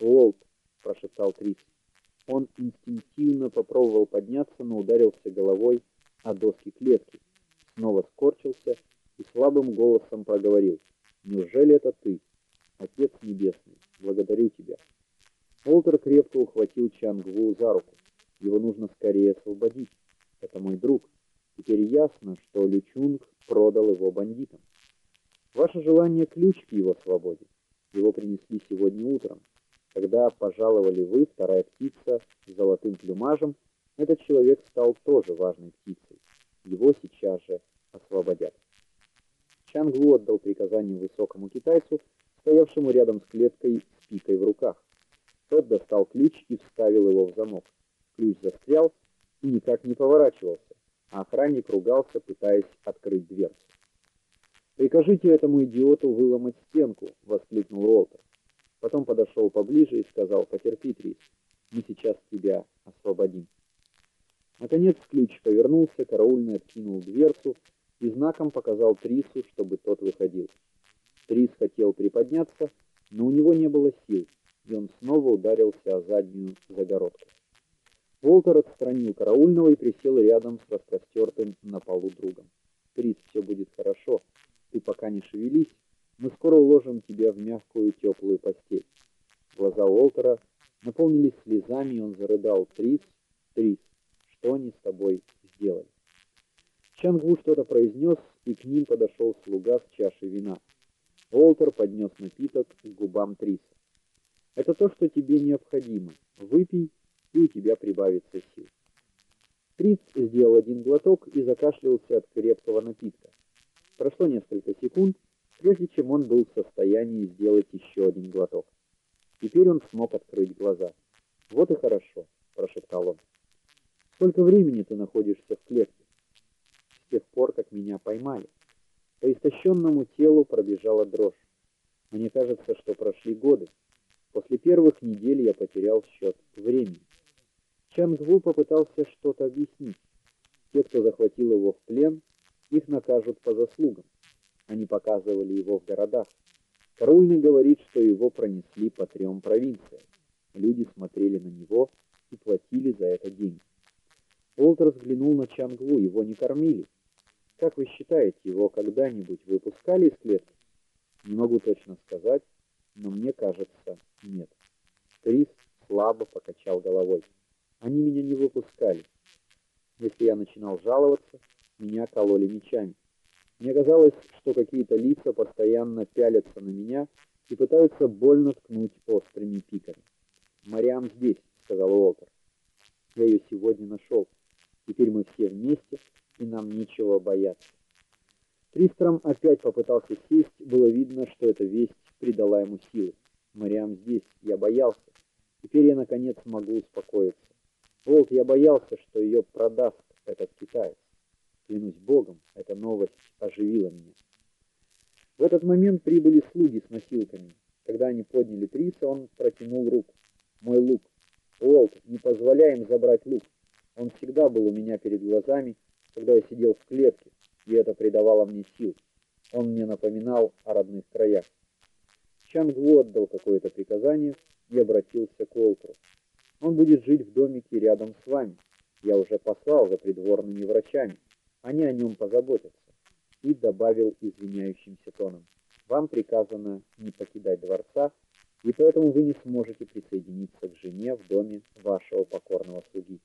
"Волт", прошептал Трис. Он инстинктивно попробовал подняться, но ударился головой о доски клетки. Снова скорчился и слабым голосом проговорил: "Неужели это ты? Отец небесный, благодарю тебя". Волтер крепко ухватил Чангву за руку. Его нужно скорее освободить. Это мой друг. Теперь ясно, что Лючунг продал его бандитам. Ваше желание ключ к его свободе. Его принесли сегодня утром. Когда пожаловали вы, вторая птица с золотым плюмажем, этот человек стал тоже важной птицей. Его сейчас же освободят. Чангу отдал приказание высокому китайцу, стоявшему рядом с клеткой с пикой в руках. Тот достал ключ и вставил его в замок. Ключ застрял и никак не поворачивался, а охранник ругался, пытаясь открыть дверцу. «Прикажите этому идиоту выломать стенку!» — воскликнул Уолтер. Потом подошел поближе и сказал, «Потерпи, Трис, мы сейчас тебя освободим». Наконец ключ повернулся, караульный откинул дверцу и знаком показал Трису, чтобы тот выходил. Трис хотел приподняться, но у него не было сил, и он снова ударился о заднюю загородку. Волтер отстранил караульного и присел рядом с распростертым на полу другом. «Трис, все будет хорошо», ты пока не шевелись, мы скоро уложим тебя в мягкую теплую постель. Глаза Уолтера наполнились слезами, и он зарыдал: "Трис, Трис, что они с тобой сделали?" Чангву что-то произнес, и к ним подошел слуга с чашей вина. Уолтер поднес напиток к губам Триса. "Это то, что тебе необходимо. Выпей, и у тебя прибавится сил." Трис сделал один глоток и закашлялся от крепкого напитка. Прошло несколько секунд, прежде чем он был в состоянии сделать еще один глоток. Теперь он смог открыть глаза. "Вот и хорошо", прошептал он. "Сколько времени ты находишься в клетке?" "С тех пор, как меня поймали". По истощенному телу пробежала дрожь. Мне кажется, что прошли годы. После первых недель я потерял счет времени. Чангву попытался что-то объяснить. Те, кто захватил его в плен, их накажут по заслугам. Они показывали его в городах. Караульный говорит, что его пронесли по трем провинциям. Люди смотрели на него и платили за это деньги. Уолтер взглянул на Чангву, его не кормили. Как вы считаете, его когда-нибудь выпускали из клетки? Не могу точно сказать, но мне кажется, нет. Крис слабо покачал головой. Они меня не выпускали. Если я начинал жаловаться, меня кололи мечами. Мне казалось, что какие-то лица постоянно пялятся на меня и пытаются больно ткнуть острыми пиками. «Мариам здесь», — сказал Уолтер. «Я ее сегодня нашел. Теперь мы все вместе, и нам нечего бояться». Тристром опять попытался сесть, было видно, что эта весть придала ему силы. «Мариам здесь. Я боялся. Теперь я, наконец, могу успокоиться. Волт, я боялся, что ее продаст этот китаец. Клянусь Богом, эта новость оживила меня. В этот момент прибыли слуги с носилками. Когда они подняли Триса, он протянул руку. Мой лук. Уолт, не позволяй им забрать лук. Он всегда был у меня перед глазами, когда я сидел в клетке, и это придавало мне сил. Он мне напоминал о родных краях. Чангву отдал какое-то приказание и обратился к Уолтеру. Он будет жить в домике рядом с вами. Я уже послал за придворными врачами. Они о нем позаботятся. И добавил извиняющимся тоном: "Вам приказано не покидать дворца, и поэтому вы не сможете присоединиться к жене в доме вашего покорного слуги.